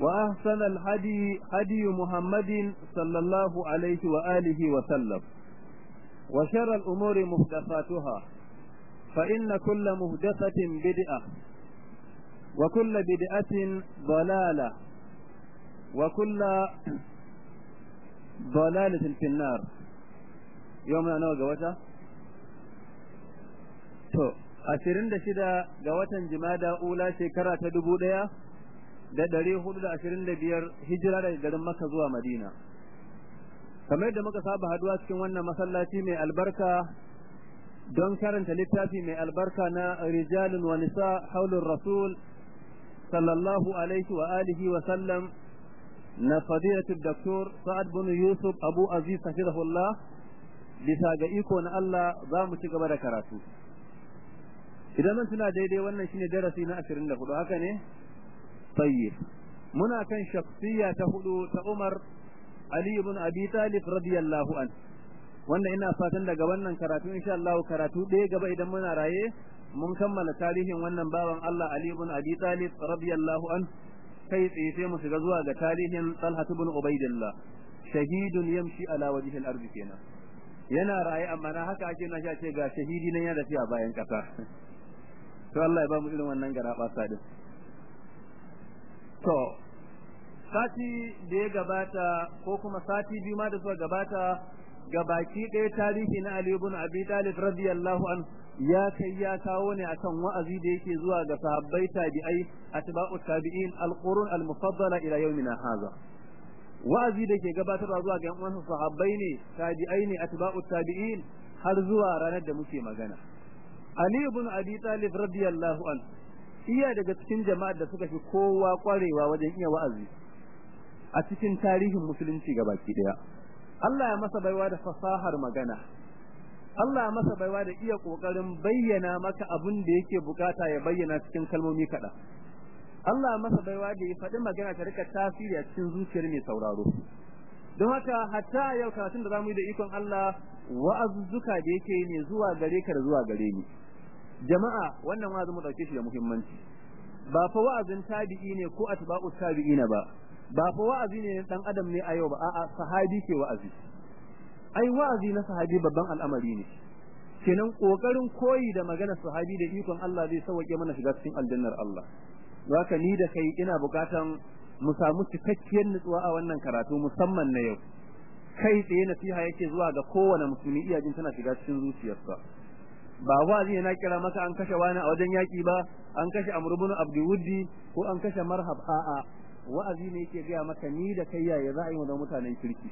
وأحسن الهدي هدي محمد صلى الله عليه وآله وسلم وشر الأمور محدثاتها فإن كل محدثة بدعة وكل بدعة ضلالة وكل ضلالة في النار يومنا نوى جوتا to ashirin da shida ga watan jimada ula shekara ta dubu ɗaya da ɗari huɗu da da hijira daga garin Makka zuwa Madina. Kamar yadda muka saba haɗuwa cikin wannan masallaci mai albarka don karanta littafi mai albarka na rijalun wa nisa haulun rasul sallallahu alaihi wa alihi wa sallam na fadilatu daktur sa'ad bin yusuf abu aziz hafizahullah. Bisa ga iko na Allah za mu ci gaba da karatu. Idan mun tuna daidai wannan shine darasi na 24 haka ne? tayyib. Muna kan shakhsiya ta huɗu ta Umar Ali ibn Abi Talib radiyallahu an wannan ina fatan daga wannan karatu insha Allah karatu ɗaya gaba idan muna raye mun kammala tarihin wannan bawan Allah Ali ibn Abi Talib radiyallahu an kai tsaye sai mu shiga zuwa ga tarihin Talha ibn Ubaidillah. Shahidun yamshi ala wajhil ardi kenan. Yana raye amma na haka ake na sha ce ga shahidi nan ya tafi a bayan kasa to Allah ya ba mu irin wannan garaba sadin To, sati da ya gabata ko kuma sati biyu ma da suka gabata ga baki ɗaya tarihi na Ali ibn Abi Talib radiyallahu an ya kai ya kawo ne akan wa'azi da yake zuwa ga sahabbai tabi'ai atba'u tabi'in al-qurun al-mufaddala ila yawmina hadha wa'azi da ke gabatarwa zuwa ga yan sahabbai ne tabi'ai ne atba'u tabi'in har zuwa ranar da muke magana. Ali ibn Abi Talib radiyallahu an iya daga cikin jama'ar da suka fi kowa kwarewa wajen iya wa'azi a cikin tarihin musulunci baki ɗaya Allah ya masa baiwa da fasahar magana. Allah ya masa baiwa da iya ƙoƙarin bayyana maka abin da yake buƙata ya bayyana cikin kalmomi kaɗan. Allah ya masa baiwa da ya faɗi magana ta riƙa tasiri a cikin zuciyar mai sauraro. Don haka hatta yau karatun da za mu yi da ikon Allah wa'azuzzuka da yake ne zuwa gare ka da zuwa gare ni. Jama'a wannan wa'azin mu ɗauke shi da muhimmanci. Ba fa wa'azin tabi'i ne ko atba'u tabi'ina ba. Ba fa wa'azi ne dan adam ne a yau ba. A'a sahabi ke wa'azi. Ai wa'azi na sahabi babban al'amari ne. Kenan ƙoƙarin koyi da magana sahabi da ikon Allah zai sauke mana shiga cikin aljannar Allah. Haka ni da kai ina bukatan mu samu cikakkiyar nutsuwa a wannan karatu musamman na yau. Kai tsaye nasiha yake zuwa ga kowane musulmi iya jin tana shiga cikin zuciyarsa. Ba wazi na kira maka an kashe wani a wajen yaki ba an kashe Amr ibn ko an kashe Marhab. A'a wa'azi ne yake ga maka ni da kai yaya za a yi mu da mutanen kirki.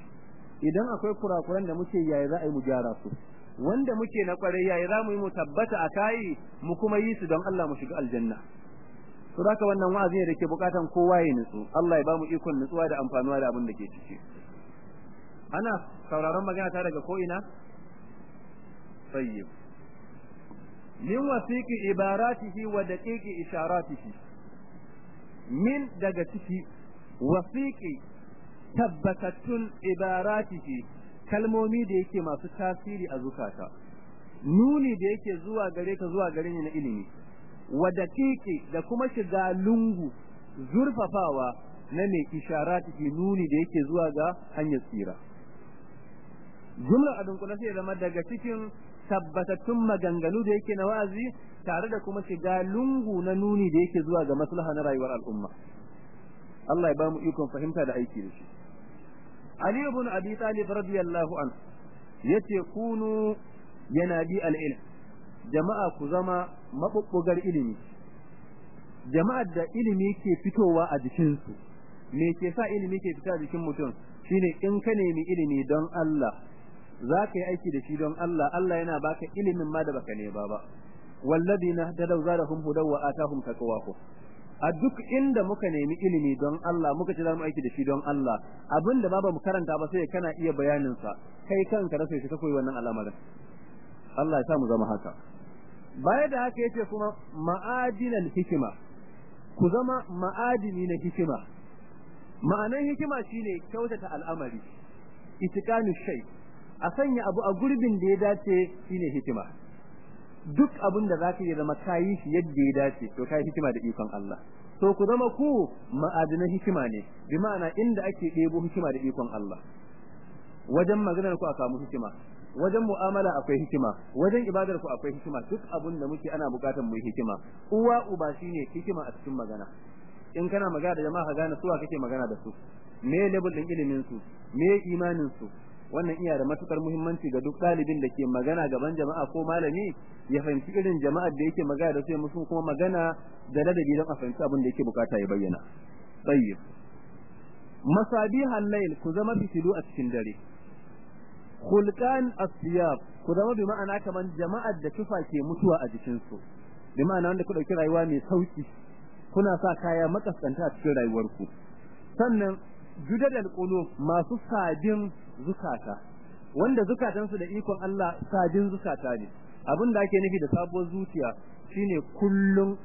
Idan akwai kurakuran da muke yaya za a yi mu gyara su. Wanda muke na ƙwarai yaya za mu yi mu tabbata a kai mu kuma yi su don Allah mu shiga aljanna. To haka wannan wa'azi ne da ke bukatan kowa ya nutsu. Allah ya ba mu ikon nutsuwa da amfanuwa da abin da ke ciki. Ana sauraron magana ta daga ko ina tayyib. Min wasiqi ibaratihi wa daqiqi isharatihi. Min daga ciki wasiqi tabbatattun ibaratihi kalmomi da yake masu tasiri a zukata. Nuni da yake zuwa gare ka zuwa gare ni na ilimi. Wa daqiqi da kuma shiga lungu zurfafawa na mai isharati ke nuni da yake zuwa ga hanyar tsira. Jumla a sai zama daga cikin tabbatattun maganganu da yake na wa'azi tare da kuma shiga lungu na nuni da yake zuwa ga maslaha na rayuwar al'umma. Allah ya ba mu ikon fahimta da aiki da shi. Ali ibn Abi Talib radiyallahu an ya ce kunu yanadi al-ilm. Jama'a ku zama mabubbugar ilimi. Jama'ar da ilimi ke fitowa a jikinsu. Me ke sa ilimi ke fita jikin mutum? Shine in ka nemi ilimi don Allah za ka yi aiki da shi don Allah Allah yana baka ilimin ma da baka ne ba. Ba walladina tadaw zadahum hudaw wa atahum taqwahum a duk inda muka nemi ilimi don Allah muka ci za mu aiki da shi don Allah abin da ba ba mu karanta ba sai kana iya bayanin sa kai kanka rasa shi ka koyi wannan al'amarin. Allah ya sa mu zama haka. Baya da haka ya ce kuma ma'adinal hikima. Ku zama ma'adini na hikima. Ma'anan hikima shine kyautata al'amari. Itikanu shay a sanya abu a gurbin da ya dace shine hikima. Duk abin da zaka yi zama kayi shi yadda ya dace to kai hikima da ikon Allah. To ku zama ku ma'adinan hikima ne bi ma'ana inda ake ɗebo hikima da ikon Allah. Wajen maganar ku a samu hikima wajen mu'amala akwai hikima wajen ibadar ku akwai hikima duk abin da muke ana buƙatar mu hikima. Uwa uba shine hikima a cikin magana. In kana magana da jama'a gane suwa kake magana da su. Me level din ilimin su? Me imanin su? Wannan iya da matuƙar muhimmanci ga duk ɗalibin da ke magana gaban jama'a ko malami ya fahimci irin jama'ar da yake magana da su ya musu kuma magana da ladabi don a fahimci abin da yake buƙata ya bayyana. Tayyib. Masabihal layl ku zama fitilu a cikin dare. Khulqan asiyab ku zama bi ma'ana kaman jama'ar da tufa ke mutuwa a jikin su bi ma'ana wanda ku ɗauki rayuwa mai sauƙi kuna sa kaya makaskanta a cikin rayuwarku. Sannan judadal qulub masu sadin zukata. Wanda zukatansu da ikon Allah sadin zukata ne. Abin da ake nufi da sabuwar zuciya shine kullum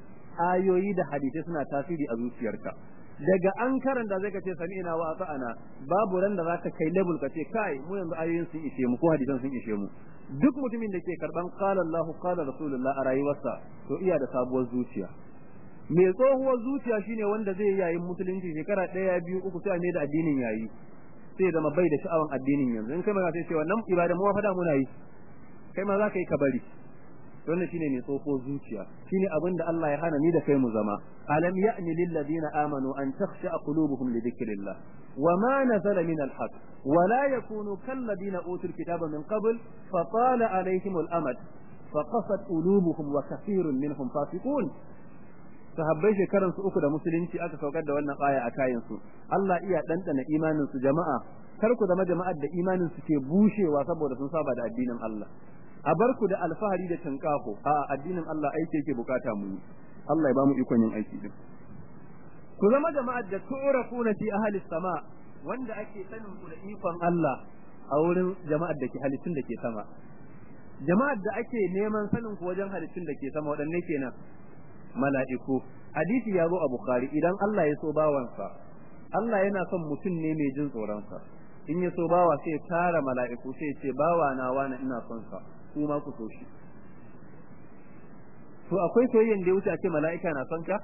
ayoyi da hadisi suna tasiri a zuciyarka. Daga an karanta zai kace sami'na wa ata'ana. Babu ran da zaka kai level kace kai mu yanzu ayoyin sun ishe mu ko hadisan sun ishe mu. Duk mutumin da ke karɓan qala Allah qala Rasulullah a rayuwarsa to iya da sabuwar zuciya. Mai tsohuwar zuciya shine wanda zai yayin musulunci shekara ɗaya biyu uku sai a da addinin yayi. sai zama bai da sha'awan addinin yanzu in kai magana sai ce wannan ibada mu fada muna yi kai ma za ka yi ka bari wannan shine mai tsofo zuciya shine abin da Allah ya hana ni da kai mu zama alam ya'ni lil ladina amanu an takhsha qulubuhum li dhikrillah وما نزل من الحق ولا يكونوا كالذين أوتوا الكتاب من قبل فطال عليهم الأمد فقصت قلوبهم وكثير منهم فاسقون sahabbai shekaran su uku da musulunci aka saukar da wannan aya a kayan su. Allah iya dandana imanin su jama'a. Kar ku zama jama'ar da imanin su ke bushewa saboda sun saba da addinin Allah. A bar ku da alfahari da tinkafo a addinin Allah aiki yake buƙata mu Allah ya ba mu ikon yin aiki din. Ku zama jama'ar da tu'rafuna fi ahli sama wanda ake sanin ku da ikon Allah a wurin jama'ar da ke halittun da ke sama. Jama'ar da ake neman sanin ku wajen halittun da ke sama waɗanne kenan? Mala'iku. Hadisi ya zo a bukhari idan Allah ya so bawansa Allah yana son mutum ne mai jin tsoronsa. In ya so bawa sai tara mala'iku sai ce bawa na wani ina son sa kuma ku so shi. To akwai soyayyen da ya wuce a ce mala'ika na son ka?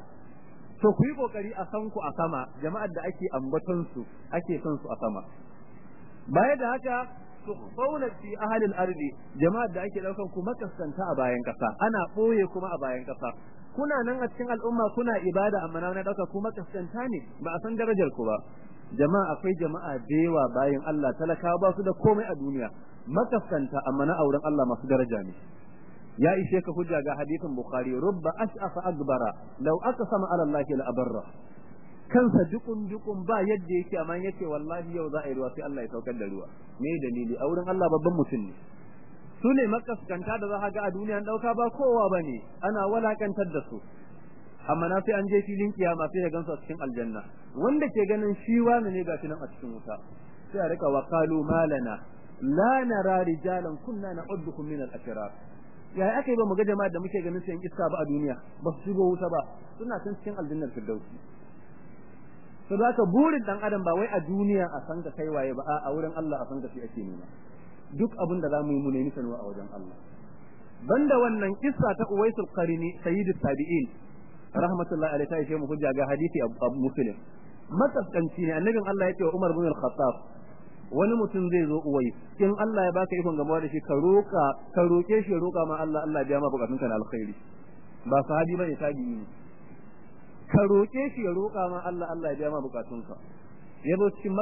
To ku yi ƙoƙari a san ku a sama jama'ar da ake ambaton su ake son su a sama. Baya da haka tukhfawna fi ahli al-ardi jama'ar da ake ɗaukan ku makaskanta a bayan kasa ana ɓoye kuma a bayan kasa kuna nan a cikin al'umma kuna ibada amma na ɗauka ku makaskanta ne ba a san darajar ku ba. Jama'a akwai jama'a da yawa bayan Allah talakawa ba su da komai a duniya. Makaskanta amma na auren Allah masu daraja ne. Ya ishe ka hujja ga hadisin bukhari rubba ash'afa akbara law aqsama ala allahi la abarra. Kansa dukun dukun ba yadda yake amma ya ce wallahi yau za a yi ruwa sai Allah ya saukar da ruwa. Me dalili? A wurin Allah babban mutum ne. Su ne makaskanta da za ka ga a duniya ɗauka ba kowa ba ne ana walakantar da su. Amma na sai an je filin kiyama sai ya gansu a cikin aljanna. Wanda ke ganin shi wani ne gashi nan a cikin wuta. Sai a riƙa wa qalu malana la nara rijalan kunna na'uddukum min al-ashrar. Yaya aka yi ba mu ga jama'a da muke ganin su yan iska ba a duniya ba su shigo wuta ba suna can cikin aljannar firdausi. Da ka burin dan adam ba wai a duniya a san ka kai waye ba a wurin Allah a san ka shi ake nema. Duk abin da za mu yi mu nemi sanuwa a wajen Allah. Banda wannan kissa ta Uwaisul Qarini sayyidut tabi'in rahmatullahi alaihi ta mu hujja ga hadisi Abu Muslim. Makaskanci ne annabin Allah ya ce wa Umar bin Al-Khattab wani mutum zai zo uwai in Allah ya baka ikon gamuwa da shi ka roka ka roke shi roka ma Allah Allah biya ma bukatunka na alkhairi. Ba sahabi ba ne tabi'i ka roke shi roka ma Allah Allah ya biya ma bukatunka. Ya zo cikin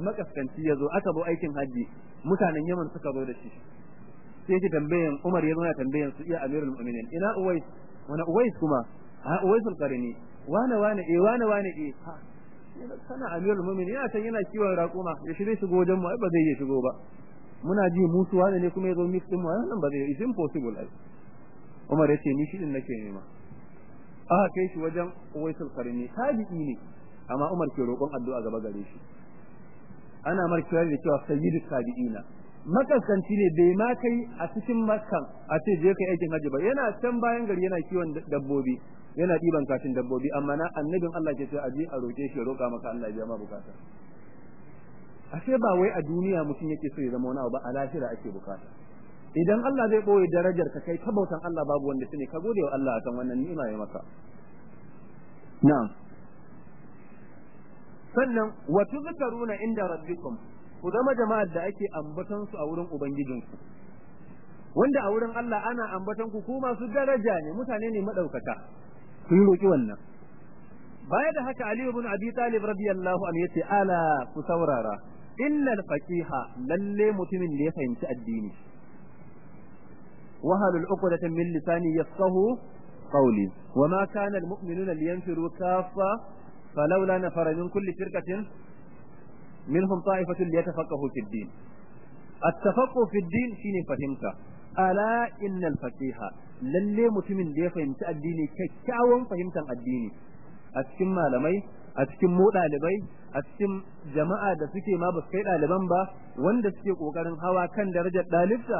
makaskanci ya zo aka zo aikin haji mutanen Yaman suka zo da shi. Sai ki tambayan Umar ya zo ya tambayan su iya Amirul Mu'minin ina Uwais? Wani Uwais kuma? A Uwaisul Qarini wane wane eh wane wane eh. Kana Amirul Mu'minin yana can yana kiwon raƙuma ya shirye shigo wajen mu ai ba zai iya shigo ba. Muna ji musu wane ne kuma ya zo mix din mu? Nan ba zai is impossible ai. Umar ya ce ni shi din nake nema. Aka kai shi wajen Uwaisul Qarini tabi'i ne. Amma Umar ke roƙon addu'a gaba gare shi. Ana markiwa da cewa sayyidu tabi'ina makaskanci ne bai ma kai a cikin makkan a ce je kai aikin hajji ba. Yana can bayan gari yana kiwon dabbobi. Yana ɗiban kashin dabbobi. Amma na annabin Allah ke ce aje a roƙe shi roƙa maka Allah ya ma buƙata. Ashe ba wai a duniya mutum yake so ya zama wani abu ba a lahira ake buƙata. Idan Allah zai ɓoye darajar ka kai ta bautan Allah babu wanda su ne ka gode wa Allah akan wannan ni'ima ya maka. Na'am. Sannan wa tuzkaruna inda rabbikum ku zama jama'ar da ake ambaton su a wurin ubangijinku. Wanda a wurin Allah ana ambaton ku kuma su daraja ne mutane ne madaukaka ku yi roki wannan. Baya da haka Ali ibn Abi Talib radiyallahu anhu ya ce ala ku saurara. Innal faqiha lalle mutumin da ya fahimci addini. Wahalul uqdatan min lisani yafqahu qawli. Wama kana almu'minuna liyanfiru kaffa falawla nafara min kulli firqatin منهم طائفة ليتفقهوا في الدين التفقه في الدين شيني فهمت ألا إن الفقيه lalle mutumin da ya fahimci addini kyakkyawan fahimtar addini a cikin malamai a cikin mu ɗalibai a cikin jama'a da suke ma ba su kai ɗaliban ba wanda suke ƙoƙarin hawa kan darajar ɗalibta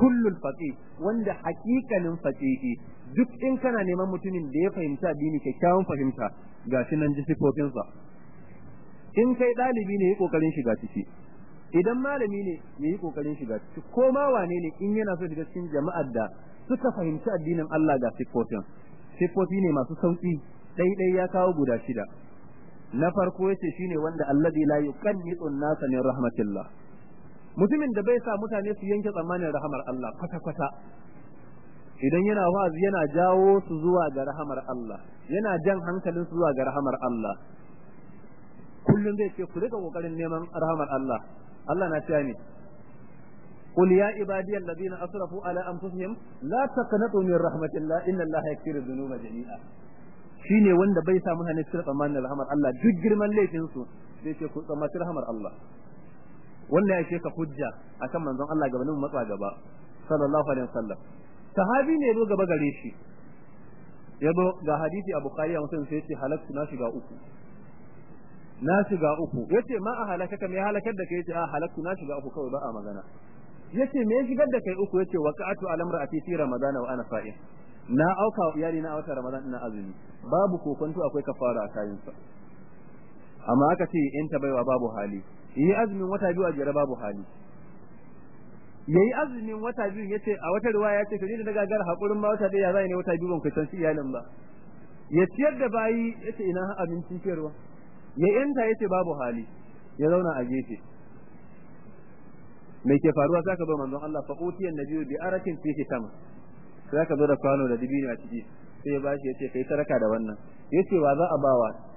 kullul faqih wanda hakikanin faqihi duk in kana neman mutumin da ya fahimci addini kyakkyawan fahimta gashi nan ji sifofinsa. In kai ɗalibi ne yi ƙoƙarin shiga ciki. Idan malami ne ya yi ƙoƙarin shiga ciki. Ko ma wane ne in yana so shiga cikin jama'ar da suka fahimci addinin Allah ga siffofin. Siffofi ne masu sauƙi ɗai ya kawo guda shida. Na farko ya ce shine wanda alladhi la yuqannitu an-nasa min rahmatillah. mutumin da bai sa mutane su yanke tsammanin rahamar Allah kwata kwata idan yana wa'azi yana jawo su zuwa ga rahamar Allah yana jan hankalin su zuwa ga rahamar Allah kullum zai ce ku rika kokarin neman rahamar Allah Allah na cewa ne قل يا عبادي الذين اسرفوا على انفسهم لا تقنطوا من رحمه الله ان الله يغفر الذنوب جميعا shine wanda bai sa mutane su tsammanin rahamar Allah duk girman laifin su zai ce ku tsammaci rahamar Allah Wannan ya ka hujja akan manzon Allah gabanin matsa gaba sallallahu alaihi wasallam. Sahabi ne zo gaba gare shi. Yabo ga hadisi a bukhari a muslim sai ce halaktu na shiga uku. Na shiga uku. Yace ma a halaka me halakar da kai? Yace a halaktu na shiga uku kawai ba a magana. Yace me shigar da kai uku? Yace waqa'atu ala imra'ati fi ramadan wa ana sa'im na auka iyali na wata ramadan ina azumi. Babu kokonto akwai kafara a kayan sa amma aka ce in ta baiwa babu hali. Yi azumin wata biyu a jere babu hali. Yayi azumin wata biyu ya ce a wata riwaya ya ce to ni da gagar hakurin ma wata ɗaya zai ne wata biyu ban kusanci iyalin ba. Ya ciyar da bayi ya ce ina abincin ciyarwa ya yanta ya ce babu hali. Ya zauna a gefe. Me ke faruwa? Zaka zo manzon Allah fa utiyan nabiyyu bi arakin fihi tam zaka zo da kwano da dibini a ciki. Sai ya bashi ya ce kai saraka da wannan. Yace wa za a bawa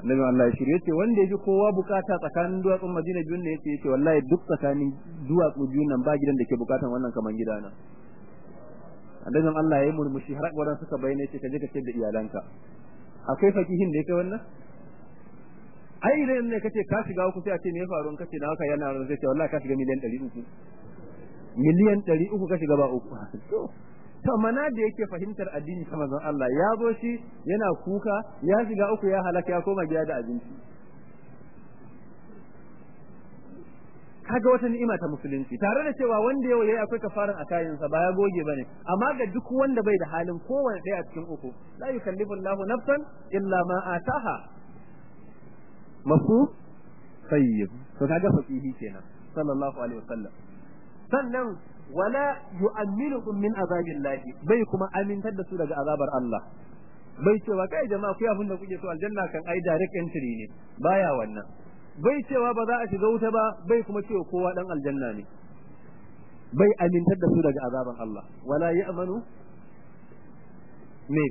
annabi Allah ya shirye ya ce wanda yaji kowa buƙata tsakanin duwatsun Madina biyun ne ya ce ya ce wallahi duk tsakanin duwatsu biyun nan ba gidan da ke bukatan wannan kaman gidana annabin Allah ya murmushi har gwaran suka bayyana ya ce ka je ka ce da iyalanka. Akwai fakihin da yake wannan? Ai idan ne kace ka shiga uku sai a ce me ya faru? Kace na haka yana ran sai ce wallahi ka shiga miliyan 300 miliyan 300 ka shiga ba uku. to mana da yake fahimtar addini kamar zan Allah ya zo shi yana kuka ya shiga uku ya halaka ya koma gida da abinci. Kaga wata ni'ima ta musulunci. Tare da cewa wanda yau yayi akwai kafaran a kayansa ba ya goge ba ne amma ga duk wanda bai da halin kowanne ɗaya a cikin uku la yukallifu Allahu nafsan illa ma ataha mafu tayyib. To kaga faqihi kenan. Sallallahu alaihi wasallam. Sannan wala yu'minuhum min azabillahi. Bai kuma amintar da su daga azabar Allah. Bai cewa kai jama'a ku abin da kuke so aljanna kan ai direct entry ne. Baya wannan. Bai cewa ba za a shiga wuta ba bai kuma cewa kowa dan aljanna ne. Bai amintar da su daga azaban Allah. Wala ya'manu me?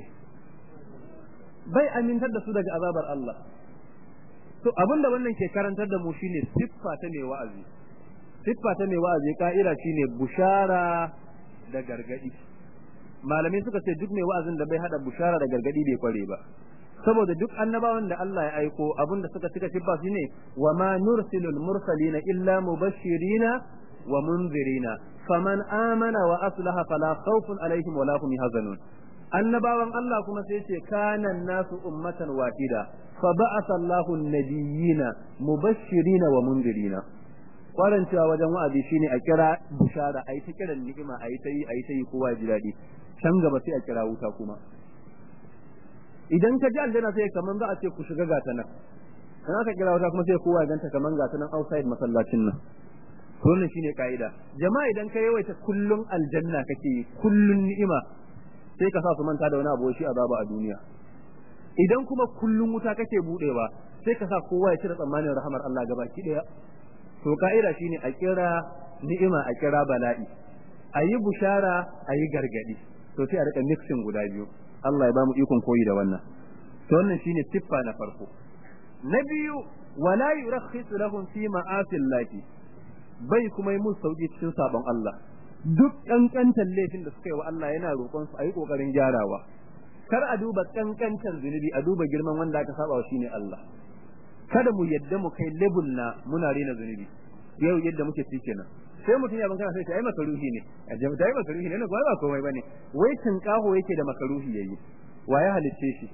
Bai amintar da su daga azabar Allah. To abin da wannan ke karantar da mu shine siffa ta mai wa'azi. Siffa ta mai wa'azi ka'ira shine bushara da gargaɗi. Malamai suka ce duk mai wa'azin da bai hada bushara da gargaɗi bai kware ba. Saboda duk annabawan da Allah ya aiko abin da suka cika siffa shine wa ma nursilul mursalina illa mubashirina wa munzirina. Faman amana wa aslaha fala khawfun alaihim wala hum yahzanun. Annabawan Allah kuma sai ce kanan nasu ummatan wahida. Fa ba'atha Allahu an-nabiyina mubashirina wa munzirina. Kwarancewa wajen wa'azi shine a kira bishara ayi ta kiran ni'ima ayi ta yi ayi ta yi kowa ji daɗi can gaba sai a kira wuta kuma. Idan ka ji aljanna sai kaman za a ce ku shiga gata nan. Dan aka kira wuta kuma sai kowa ganta kaman gata nan outside masallacin nan. Wannan shine kaida. Jama'a idan ka yawaita kullun aljanna kake kullun ni'ima sai ka sa su manta da wani abu shi azaba a duniya. Idan kuma kullun wuta kake budewa sai ka sa kowa ya cire tsammanin rahamar Allah gaba ki ɗaya to ka'ida shine a kira ni'ima a kira bala'i. A yi bushara a yi gargaɗi. To sai a riƙa mixing guda biyu. Allah ya ba mu ikon koyi da wannan. To wannan shine siffa na farko. Na biyu wala yurakhisu lahum fi ma'asillahi. Bai kuma yi musu sauƙi cikin sabon Allah. Duk kankantan laifin da suka yi wa Allah yana roƙon su a yi ƙoƙarin gyarawa. Kar a duba kankantan zunubi a duba girman wanda aka saba wa shine Allah. Kada mu yadda mu kai level na muna rena zunubi. Yau yadda muke ci kenan. Sai mutum ya bankana sai ai makaruhi ne. A jama'a ai makaruhi ne. Ba ba komai ba ne wai tinkaho yake da makaruhi yayi. Waye halicce shi?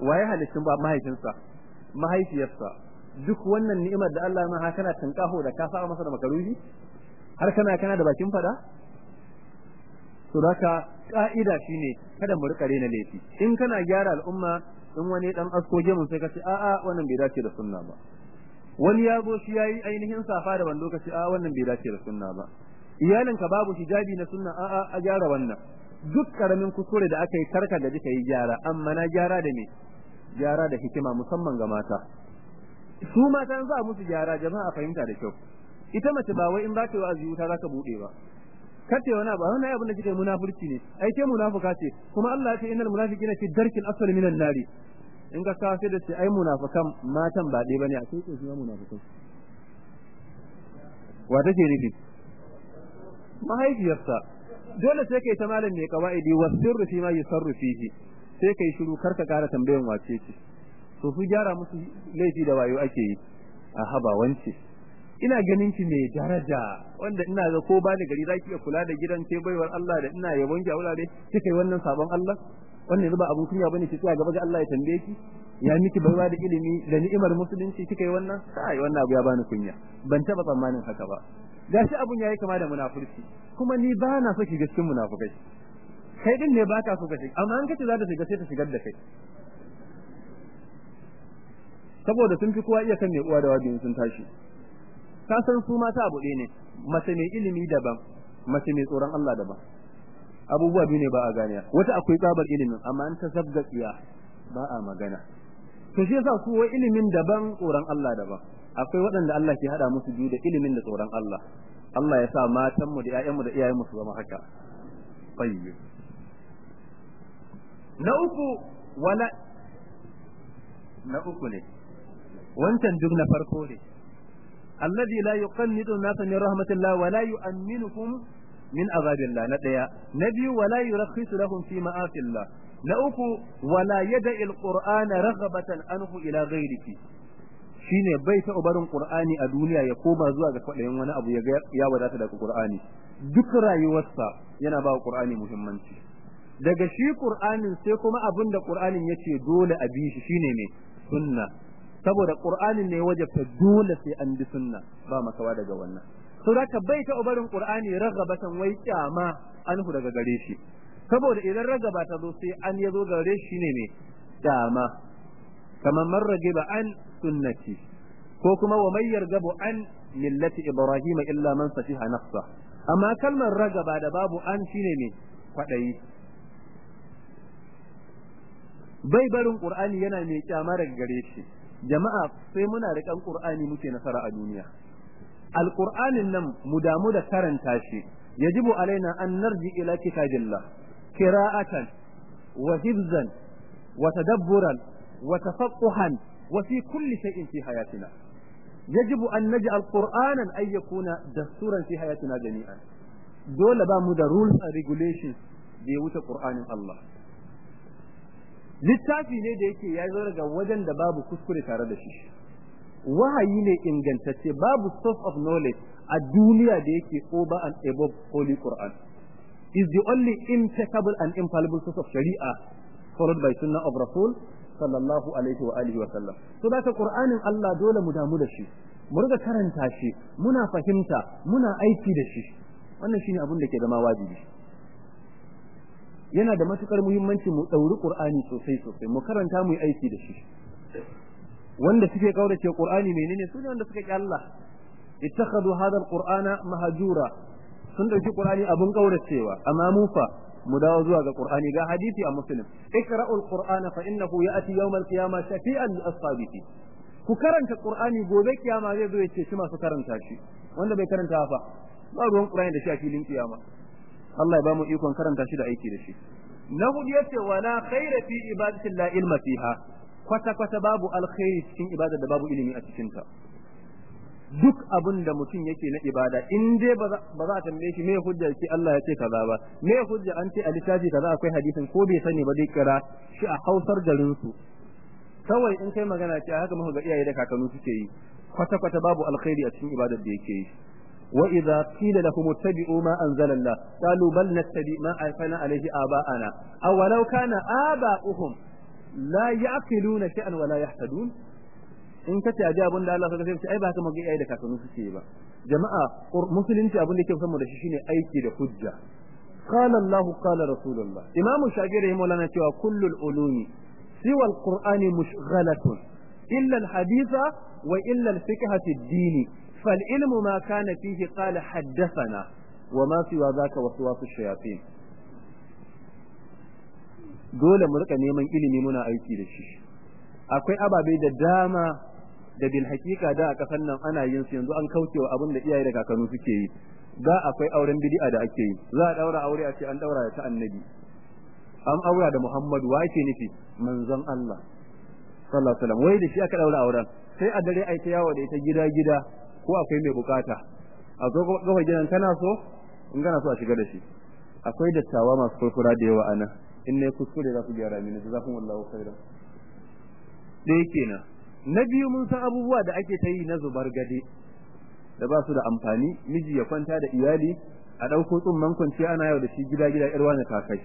Waye halicin ba mahaifinsa? Mahaifiyarsa? Duk wannan ni'imar da Allah ma kana tinkaho da ka saba masa da makaruhi? Har kana kana da bakin fada? To haka ka'ida shine kada mu riƙa rena laifi. In kana gyara al'umma in wani dan asko mun sai ka ce a'a wannan bai dace da sunna ba. Wani ya zo shi yayi ainihin safa da wando kace a wannan bai dace da sunna ba. Iyalinka babu hijabi na sunna a a gyara wannan. Duk ƙaramin kuskure da aka yi kar ka da jika yi gyara amma na gyara da me? Gyara da hikima musamman ga mata. Su mata za musu gyara jama'a fahimta da kyau. Ita mace ba wai in za ta wa'azi wuta za ka buɗe ba. Kace wani ba wannan abin da kike munafurci ne. Ai ke munafuka ce. Kuma Allah ya ce innal munafiqina fi darkil asfali minan nari. In ka kawo da ce ai munafikan matan ba ɗaya ba ne a sai ko kuma munafikan wa take nufi? Mahaifiyarsa. Dole sai kai ta malam ne kawaidi wa sirru fi ma yusarru fihi. Sai kai shiru kar ka kara tambayan wace ce to su gyara musu laifi da wayo ake yi. A haba wance. Ina ganin ki mai daraja wanda ina ga ko bani gari zaki iya kula da gidan ke baiwar Allah da ina yabon ki a wurare kika wannan sabon Allah? Wannan yanzu ba abun kunya ba ne ki tsaya gaba ga Allah ya tambaye ki ya miki baiwa da ilimi da ni'imar musulunci kika yi wannan? Kai wannan abu ya bani kunya. Ban taba tsammanin haka ba. Gashi abun yayi kama da munafurci kuma ni ba na so ki ga cikin munafukai. Kai din ne baka so ka shiga amma an kace za ta shiga sai ta shigar da kai. Saboda sun fi kowa iya kan mai uwa da wajen sun tashi. Ka san su mata abu ne mace mai ilimi daban mace mai tsoron Allah daban. Abubuwa biyu ne ba a gane. Wata akwai tsabar ilimin amma an ta zabga tsiya ba a magana. To shi yasa su wai ilimin daban tsoron Allah daban. Akwai waɗanda Allah ke hada musu biyu da ilimin da tsoron Allah. Allah ya sa matan mu da ƴaƴan mu da iyayen mu su zama haka. Tayyib. Na uku wala na uku ne. Wancan duk na farko ne. Alladhi la yuqannidu an-nasa min rahmatillah wa la yu'minuhum min azabillah na ɗaya na biyu wa la yurakhisu lahum fi ma'asillah na uku wa la yada'i al-qur'ana raghabatan anhu ila ghayriki shine bai ta barin qur'ani a duniya ya koma zuwa ga kwadayin wani abu ya ya wadata daga qur'ani duk rayuwarsa yana ba qur'ani muhimmanci daga shi qur'anin sai kuma abin da qur'anin ya ce dole a bi shi shine ne sunna saboda qur'anin ne wajabta dole sai an bi sunna ba makawa daga wannan. Saboda bai ta barin qur'ani ragabatan wai kyama anhu daga gare shi. Saboda idan ragaba ta zo sai an ya zo gare shi ne ne kyama kamar man ragiba an sunnati ko kuma wa may yargabu an millati ibrahim illa man safiha nafsa. Amma kalmar ragaba da babu an shine ne kwadayi bai barin qur'ani yana mai kyama daga gare shi. Jama'a sai muna rikan qur'ani muke nasara a duniya. Alqur'anin nan mu damu da karanta shi. Yajibu alaina an narji ila kitabillah. Qira'atan wa hifzan wa tadabburan wa tafaqquhan wa fi kulli shay'in fi hayatina. Yajibu an naj'al qur'anan ay yakuna dasturan fi hayatina jami'an. Dole ba mu da rules and regulations da ya wuce qur'anin Allah. Littafi ne da yake ya zo daga wajen da babu kuskure tare da shi. Wahayi ne ingantacce babu source of knowledge a duniya da yake over and above holy quran. Is the only impeccable and infallible source of sharia followed by sunnah of rasul sallallahu alaihi wa alihi wa sallam. So da qur'anin Allah dole mu damu da shi mu riga karanta shi muna fahimta muna aiki da shi. Wannan shine abin da ke zama wajibi. Yana da matuƙar muhimmanci mu dauri Qur'ani sosai sosai mu karanta mu aiki da shi. Wanda suke kaurace Qur'ani menene? Su ne wanda suka ki Allah. Ittakhadhu hadha al-Qur'ana mahjura. Sun ɗauki Qur'ani abun kauracewa amma mu fa mu dawo zuwa ga Qur'ani. Ga hadisi a Muslim. Ikra'ul Qur'ana fa innahu ya'ti yawm al-qiyamah shafi'an li ashabihi. Ku karanta Qur'ani gobe kiyama zai zo ya ce shi masu karanta shi. Wanda bai karanta fa ba ruwan Qur'ani da shi a filin kiyama. Allah ya ba mu ikon karanta shi da aiki da shi. Na huɗu ya ce wala khaira fi ibadati la ilma fiha. Kwata kwata babu alkhairi cikin ibada da babu ilimi a cikin ta duk abin da mutum yake na ibada in dai ba za a tambaye shi me hujja ki Allah ya ce kaza ba me hujja an ce a littafi kaza akwai hadisin ko bai sani ba zai kira shi a hausar garin su kawai in kai magana ce haka muka ga iyaye da kakanni suke yi. Kwata kwata babu alkhairi a cikin ibadar da yake yi. وإذا قيل لهم اتبعوا ما أنزل الله قالوا بل نتبع ما ألفنا عليه آباءنا أو ولو كان آباؤهم لا يعقلون شيئا ولا يهتدون in ka ce aje abin da Allah saka sai ai ba haka magi ai da kakanni suke ba jama'a musulunci abin da yake son mu da shi shine aiki da hujja qala Allah qala rasulullah imamu shafi'i rahimahullah cewa kullul ulumi siwa alqur'ani mushghalatun illa alhaditha wa illa alfiqh fi ad-din فالعلم ما كان فيه قال حدثنا وما سوى ذاك وسواس الشياطين dole mu rika neman ilimi muna aiki da shi akwai ababe da dama da bil hakika da a kasan nan ana yin su yanzu an kaucewa abin da iyaye da kakanni suke yi da akwai auren bid'a da ake yi za a daura aure a ce an daura ta annabi an aura da Muhammadu wa yake nufi manzon Allah sallallahu alaihi wasallam wai da shi aka daura auren sai a dare ai ta yawo da ita gida gida ko akwai mai buƙata? A zo gaba gidan kana so? In kana so a shiga da shi. Akwai dattawa masu kurkura da yawa a nan in ne kuskure za ku gyara mini. Jazakum Allahu khairan. Da yake na biyu mun san abubuwa da ake ta yi na zubar gade da ba su da amfani. Miji ya kwanta da iyali a ɗauko tsumman kwanciya ana yawo da shi gida gida yar wani kakai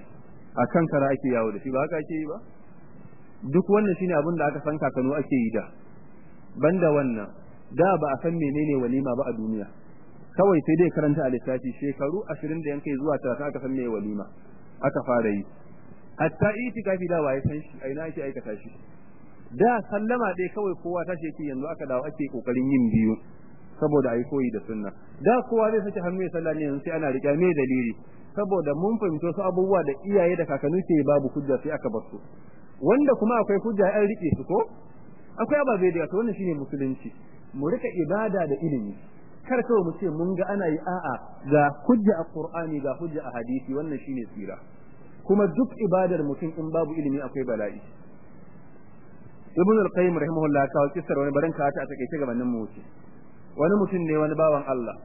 a kan kara ake yawo da shi. Ba haka ake yi ba? Duk wannan shine abin da aka san kakanu ake yi da. Banda wannan da ba a san menene walima ba a duniya. Kawai sai dai karanta a littafi shekaru ashirin da yankai zuwa talatin aka san meye walima aka fara yi. Hatta itikafi da waye san shi a ina ake aikata shi. Da sallama dai kawai kowa ta yake yanzu aka dawo ake ƙoƙarin yin biyu saboda ai koyi da sunna. Da kowa zai saki hannu ya sallah yanzu sai ana riƙa me dalili? Saboda mun fahimci wasu abubuwa da iyaye da kakanni ke babu hujja sai aka bar su. Wanda kuma akwai hujja an riƙe su ko? Akwai ababe da wannan shine musulunci. Mu riƙa ibada da ilimi. Kar kawai mu ce mun ga ana yi a'a ga hujja a qur'ani ga hujja a hadisi wannan shine tsira. Kuma duk ibadar mutum in babu ilimi akwai bala'i. Ibn al-qayyim rahimahullah ka kawo kissar wani barin ka ta take gabanin mu wuce. Wani mutum ne wani bawan Allah.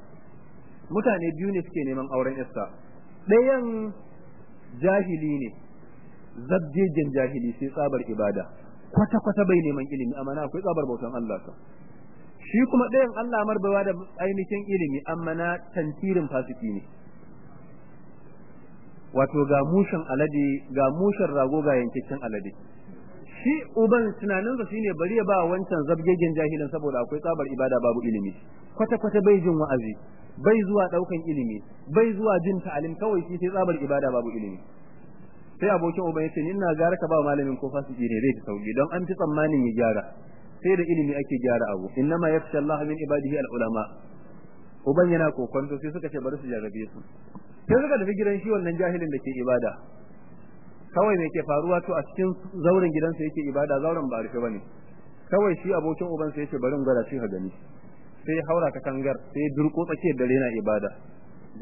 Mutane biyu ne suke neman auren Esther ɗayan jahili ne zabjejen jahili sai tsabar ibada. Kwata kwata bai neman ilimi amma akwai tsabar bautan Allah ka shi kuma ɗayan Allah marbawa da ainihin ilimi amma na tantirin fasiki ne. Wato ga mushin alade ga mushin rago ga yankakken alade. Shi uban tunaninsa shine bari ya ba wancan zabgegen jahilin saboda akwai tsabar ibada babu ilimi. Kwata kwata bai jin wa'azi bai zuwa ɗaukan ilimi bai zuwa jin ta'alim kawai shi sai tsabar ibada babu ilimi. Sai abokin uban ya ce ni ina gara ka ba malamin ko fasiki ne zai ta sauƙi don an fi tsammanin ya gyara. Sai da ilimi ake gyara abu. Innama yakhsha Allah min ibadihi al ulama uban yana kokonto sai suka ce bari su jarrabe su. Sai suka tafi gidan shi wannan jahilin da ke ibada. Kawai me ke faruwa to a cikin zauren gidansa yake ibada zauren ba rufe ba ne. Kawai shi abokin uban sai ya ce bari in gwada shi ka gani. Sai haura katangar sai ya durko tsakiyar dare na ibada.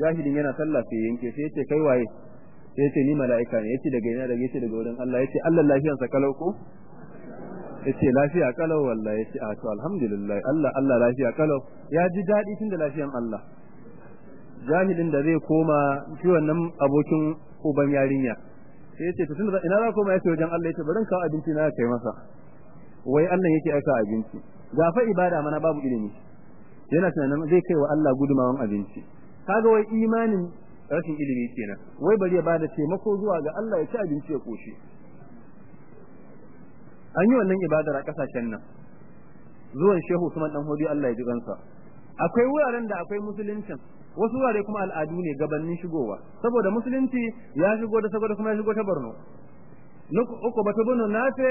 Jahilin yana sallah sai yanke sai ya ce kai waye? Sai ya ce ni mala'ika ne. Yace daga ina? Daga ya ce daga wurin Allah. Yace Allah lafiyansa kalau ko. Ya ce lafiya kalau wallahi ya ce a to alhamdulillah Allah Allah lafiya kalau. Ya ji daɗi tunda lafiyan Allah. Jahilin da zai koma shi wannan abokin uban yarinya. Sai ya ce to tunda ina za koma ya ce wajen Allah? Yace bari kawo abinci na kai masa. Wai Allah yake aika abinci. Ga fa ibada mana babu ilimi. Yana tunanin zai kai wa Allah gudumawan abinci. Kaga wai imanin rashin ilimi kenan. Wai bari ya ba da taimako zuwa ga Allah ya ci abinci ya koshi an yi wannan ibadar a ƙasashen nan. Zuwan Shehu Usman dan Hodi Allah ya ji kansa. Akwai wuraren da akwai musuluncin wasu wurare kuma al'adu ne gabanin shigowa. Saboda musulunci ya shigo da saboda kuma ya shigo ta Borno. Uku bata bunu nafe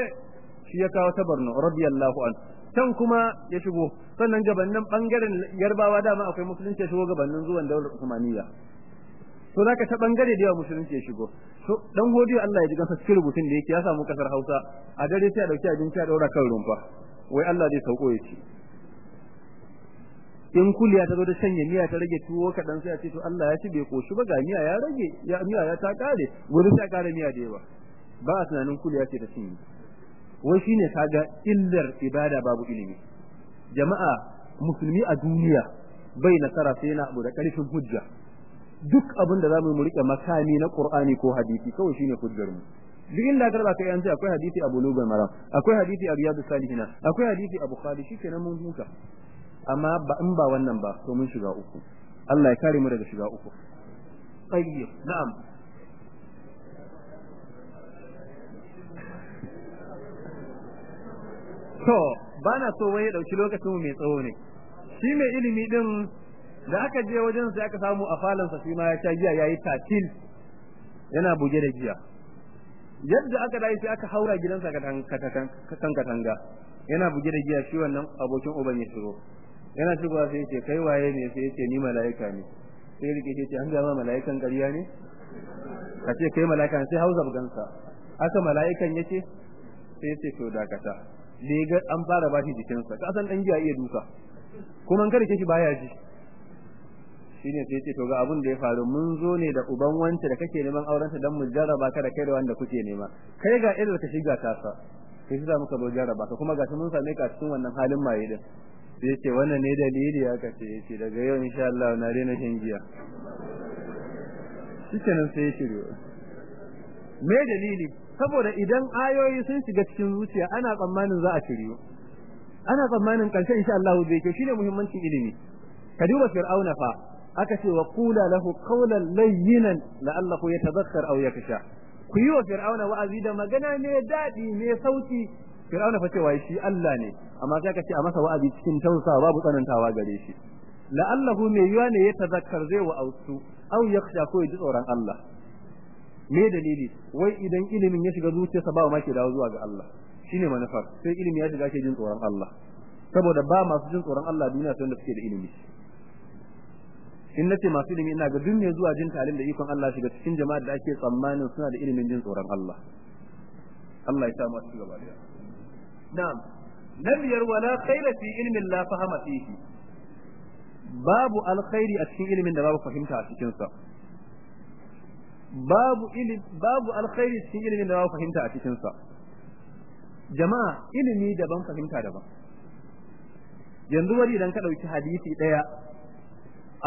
shi ya kawo ta Borno radiyallahu an can kuma ya shigo. Sannan gabanin ɓangaren Yarbawa dama akwai musulunci ya shigo gabanin zuwan daular Usmaniyya. To zaka ta ɓangare da yawa musulunci ya shigo. To dan hodi Allah ya ji gansa cikin rubutun da yake ya samu ƙasar Hausa. A dare sai a ɗauki abinci a daura kan rumfa. Wai Allah zai sauko ya ci. In kuliya ta zo da shanye miya ta rage tuwo kaɗan sai a ce to Allah ya ci bai koshi ba ga miya ya rage ya miya ya ta kare gurin ta kare miya da yawa. Ba a tunanin kuliya ce ta cinye. Wai shine kaga illar ibada babu ilimi. Jama'a musulmi a duniya bai nasara sai yana abu da ƙarfin hujja. Duk abin da za mu mu riƙe makami na Qur'ani ko hadisi kawai shine hujjar mu. Duk inda ka kai an ce akwai hadisi a bulugul maram akwai hadisi a riyadus salihin akwai hadisi a bukhari shikenan mun huta. Amma ba in ba wannan ba to mun shiga uku. Allah ya kare mu daga shiga uku. Tayyib na'am. To bana so wai ya ɗauki lokacin mai tsawo ne. Shi mai ilimi din da aka je wajen sai aka samu a falansa shi ma ya sha giya yayi tatil yana buge da giya. Yadda aka dai sai aka haura gidansa kan katanga. Yana buge da giya shi wannan abokin uban ya shigo. Yana shigowa sai ce kai waye ne? Sai ce ni mala'ika ne. Sai riƙe ce an ga ma mala'ikan ƙarya ne? Ka ce kai mala'ika ne. Sai hausa bugansa haka mala'ikan ya ce sai ce to dakata. Da ga an fara bashi jikinsa. Ka san dan giya iya duka. Kuma an karke shi baya ji. Shine sai ce to ga abun da ya faru mun zo ne da uban wance da kake neman aurenta dan mu jarraba ka da kai da wanda kuke nema. Kai ga irin ka shiga tasa. Sai za muka zo jarraba ka kuma gashi mun same ka cikin wannan halin maye din. Sai ce wannan ne dalili aka ce. Yace daga yau insha Allah na daina shan giya. Shikenan sai ya shiryo me dalili? Saboda idan ayoyi sun shiga cikin zuciya ana tsammanin za a shiryo ana tsammanin ƙarshe insha Allah zai ke shine muhimmancin ilimi. Ka duba fir'auna fa. Aka ce wa qula lahu qawlan layyinan la'allahu yatadhakkar aw yakhsha. Ku yi wa fir'auna wa'azi da magana ne daɗi ne sauƙi fir'auna fa cewa shi Allah ne amma sai ka ce a masa wa'azi cikin tausawa babu tsanantawa gare shi. La'allahu mai yiwa ne ya tazakkar zai wa ausu aw yakhsha ko ji tsoron Allah. Me dalili? Wai idan ilimin ya shiga zuciyarsa ba ma ke dawo zuwa ga Allah. Shine manufar. Sai ilimi ya shiga ke jin tsoron Allah. Saboda ba masu jin tsoron Allah duniya sai da suke da ilimi. In nace masu ilimi ina ga duniya zuwa jin talim da ikon Allah shiga cikin jama'ar da ake tsammanin suna da ilimin jin tsoron Allah. Allah ya sa mu ci gaba da na'am. Na biyar wala fi ilmin la fahama fihi. Babu alkhairi a cikin ilimin da babu fahimta a cikin sa babu ilimi babu alkhairi cikin ilimin da babu fahimta a cikin sa jama'a ilimi daban fahimta daban. Yanzu wani idan ka ɗauki hadisi ɗaya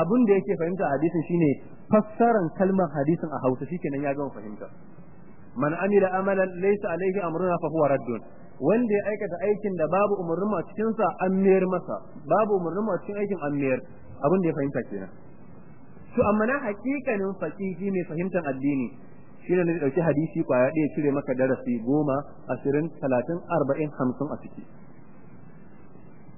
abin da yake fahimta a hadisin shine fassaran kalmar hadisin a Hausa shikenan ya gama fahimta. Man amila amalan laysa alaihi amruna fa huwa raddun. Wanda ya aikata aikin da babu umurnin mu a cikin sa an mayar masa. Babu umurnin mu a cikin aikin an mayar. Abin da ya fahimta kenan. To amma na hakikanin faqihi mai fahimtar addini shine ne ɗauki hadisi ƙwaya ɗaya cire maka darasi goma ashirin talatin arba'in hamsin a ciki.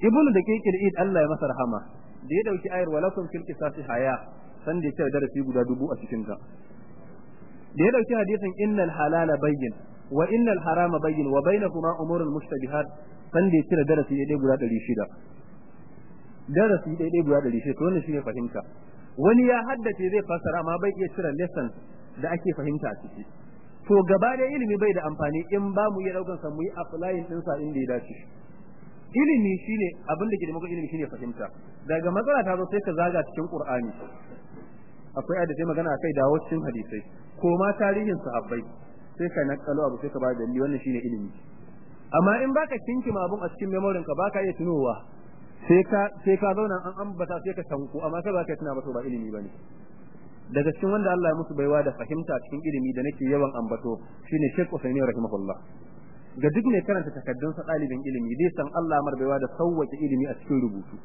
Ibnu da ke kir'id Allah ya masa rahama. Da ya ɗauki ayar walakum fil qisasi haya san da ya darasi guda dubu a cikin ta. Da ya ɗauki hadisin innal halala bayyin wa innal harama bayyin wa bainakuma umurul mushtabihat san da ya cire darasi ya guda 600 darasi daidai guda ɗari shi to wannan shine fahimta. Wani ya haddace zai fassara amma bai iya cire lesson da ake fahimta a ciki. To gaba da ilimi bai da amfani in ba mu iya ɗaukan sa mu yi applying din sa inda ya dace. Ilimi shine abin da ke da maka ilimi shine fahimta. Daga matsala ta zo sai ka zaga cikin qur'ani. Akwai ayat da magana akai dawo cikin hadisai. Ko ma tarihin sahabbai sai ka nakalo abu sai ka ba da wannan shine ilimi. Amma in baka kinkima abun a cikin memorin ka baka iya tunowa. Sai ka sai ka zauna an ambata sai ka tanku amma sai baka tuna ba to ba ilimi ba ne daga cikin wanda Allah ya musu baiwa da fahimta cikin ilimi da nake yawan ambato shine Sheikh Uthaymeen rahimahullah. Ga duk mai karanta takaddun sa dalibin ilimi zai san Allah mar baiwa da sauwake ilimi a cikin rubutu.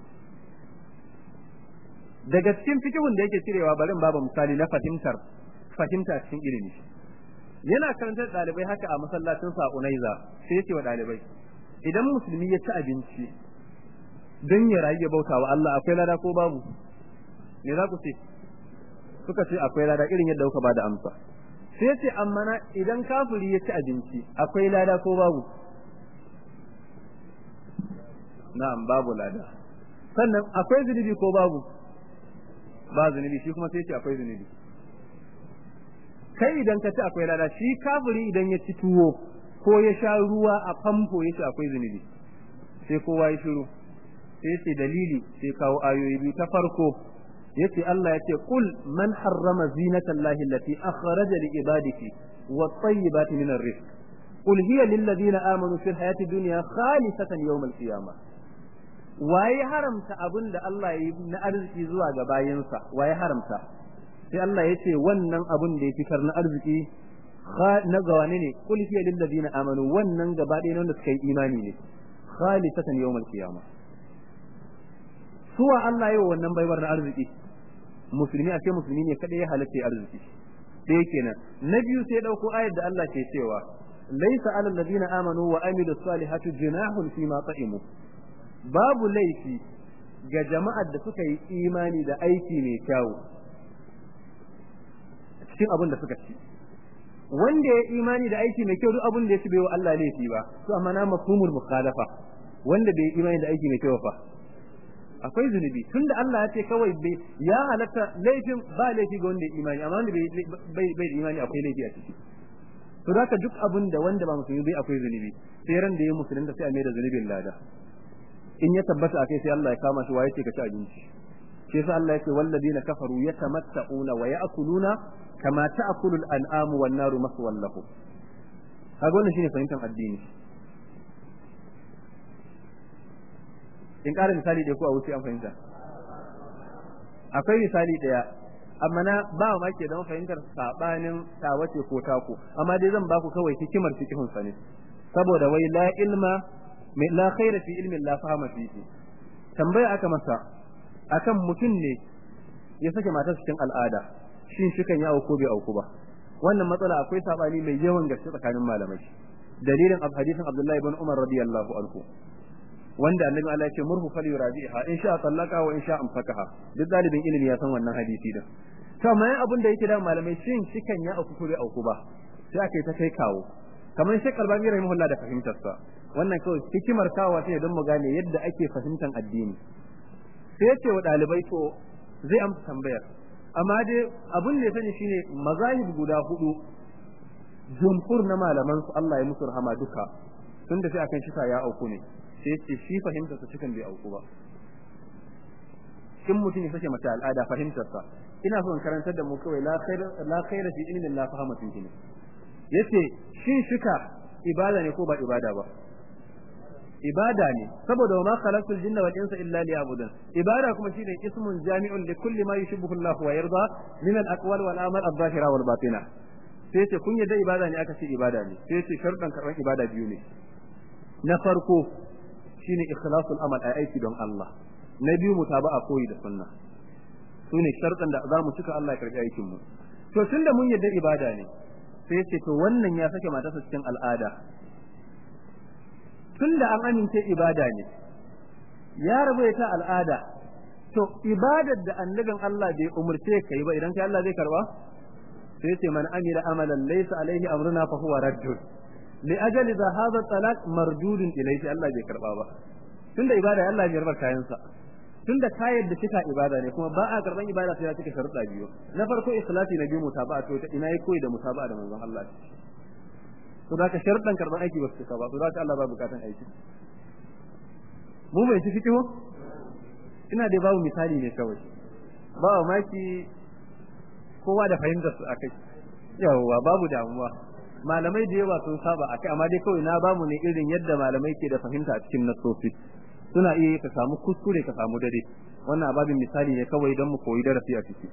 Daga cikin fikihun da yake cirewa barin babu misali na fahimtar fahimta cikin ilimi. Yana karantar ɗalibai haka a masallacin sa Unaiza sai yake wa ɗalibai idan musulmi ya ci abinci don ya rayu ya bauta wa Allah akwai lada ko babu? Me za ku ce? Suka ce akwai lada irin yadda kuka ba da amsa. Sai ce amma na idan kafiri ya ci abinci akwai lada ko babu? Na'am babu lada. Sannan akwai zunubi ko babu? Ba zunubi shi kuma sai ce akwai zunubi. Kai idan ka ci akwai lada shi kafiri idan ya ci tuwo ko ya sha ruwa a famfo ya ce akwai zunubi. Sai kowa ya shiru. Sai ce dalili sai kawo ayoyi biyu. Ta farko ya ce Allah ya ce kul man harrama zinatallahi allati akhraja li ibadihi wat tayyibati min ar-rizq. Qul hiya lil ladina amanu fil hayati dunya khalisatan yawm al-qiyamah. Waye haramta abin da Allah ya yi na arziki zuwa ga bayinsa? Waye haramta? Sai Allah ya ce wannan abin da ya fitar na arziki na gawane ne? Qul hiya lil ladina amanu. Wannan gaba ɗaya wanda suka yi imani ne. Khalisatan yawm al-qiyamah. Suwa Allah yau wannan baiwar na arziki? Musulmi a ce musulmi ne kada ya halatta arziki. Ɗaya kenan. Na biyu sai ɗauko ayar da Allah ke cewa laisa alal ladina amanu wa amilu salihati junahun fi ma ta'imu. Babu laifi ga jama'ar da suka yi imani da aiki mai kyau cikin abin da suka ci. Wanda ya imani da aiki mai kyau duk abin da ya ci bai wa Allah laifi ba. To amma na mafhumul mukhalafa wanda bai imani da aiki mai kyau fa. Akwai zunubi. Tunda Allah ya ce kawai bai ya halatta laifin ba laifi ga wanda imani amma wanda bai bai imani akwai laifi a ciki. To zaka duk abin da wanda ba musulmi bai akwai zunubi. Sai ran da ya musulun da sai a mai da zunubin lada. In ya tabbata akai sai Allah ya kama shi waye ce ka ci abinci? Shi yasa Allah ya ce walladina kafaru yatamatta'una wa ya'kuluna kama ta'kulu al-an'amu wan naru maswan lahum. Kaga wannan shine fahimtar addini. In ƙara misali ɗaya ko a wuce an fahimta. Akwai misali ɗaya amma na ba ma ke don fahimtar sabanin tawace ko taku. Amma dai zan baku kawai hikimar fikihun sa ne. Saboda wai la ilma la khaira fi ilmin la fahama fihi. Tambaya aka masa akan mutum ne ya sake matar cikin al'ada shin shi kan ya auko bai auku ba? Wannan matsala akwai saɓani mai yawan gaske tsakanin malamai. Dalilin hadisin Abdullahi ibn Umar radiyallahu anhu. Wanda annabi Allah ya ce murhu fal yurabiha in sha sallaka wa in sha amsakaha. Duk dalibin ilimi ya san wannan hadisi din. To amma abin da yake da malamai shin shikan ya auku bai auku ba? Sai aka yi ta kai kawo. Kamar shi kalbani rahimahullah da fahimtar sa wannan kawai hikimar kawo sai don mu gane yadda ake fahimtar addini. Sai ya ce wa ɗalibai to zai amsa tambayar. Amma dai abin da ya sani shine mazahib guda huɗu jumhur na malaman su Allah ya musu rahama duka. Tunda sai akan shi ya auku ne. Sai ce shi fahimtar sa cikin bai auku ba. In mutum ya sake mace al'ada fahimtar sa ina so in karantar da mu kawai la khair la khair fi ilmin la fahama fi ne. Yace shin shika ibada ne ko ba ibada ba? Ibada ne saboda ma khalaqtul jinna wal insa illa liya'budun. Ibada kuma shine ismun jami'un li kulli ma yushibbu Allah wa yarda min al aqwal wal amal al zahira wal batina. Sai ce kun yadda ibada ne? Aka ce ibada ne. Sai ce sharuɗan karɓar ibada biyu ne. Na farko shine ikhlasul amal ai aiki don Allah. Na biyu mutaba'a koyi da sunna. Sune sharɗan da za mu cika Allah ya karɓi aikin mu. To tunda mun yadda ibada ne sai ce to wannan ya sake matarsa cikin al'ada. Tunda an amince ibada ne ya rabu ta al'ada to ibadar da annabin Allah bai umurce kai ba idan kai Allah zai karɓa sai ce man amila amalan laysa alaihi amruna fa huwa raddun. Li ajali da hadha talaq mardudun ilayhi Allah bai karɓa ba. Tunda ibada Allah ya yarbar kayansa. Tunda ka yadda cika ibada ne kuma ba a karɓan ibada sai ya cika sharuɗa biyu. Na farko ikhlasi na biyu mutaba'a to ina yi koyi da mutaba'a da manzon Allah? To da ka sharuɗan karɓan aiki ba su cika ba to da ka Allah ba bukatan aiki. Mu mai ci fikihu? Ina dai babu misali ne kawai. Ba maki kowa da fahimtar su akai babu damuwa. Malamai da yawa sun saba akai amma dai kawai na ba mu ne irin yadda malamai ke da fahimta a cikin nasofi suna iya ka samu kuskure ka samu dare. Wannan babin misali ne kawai don mu koyi darasi a ciki.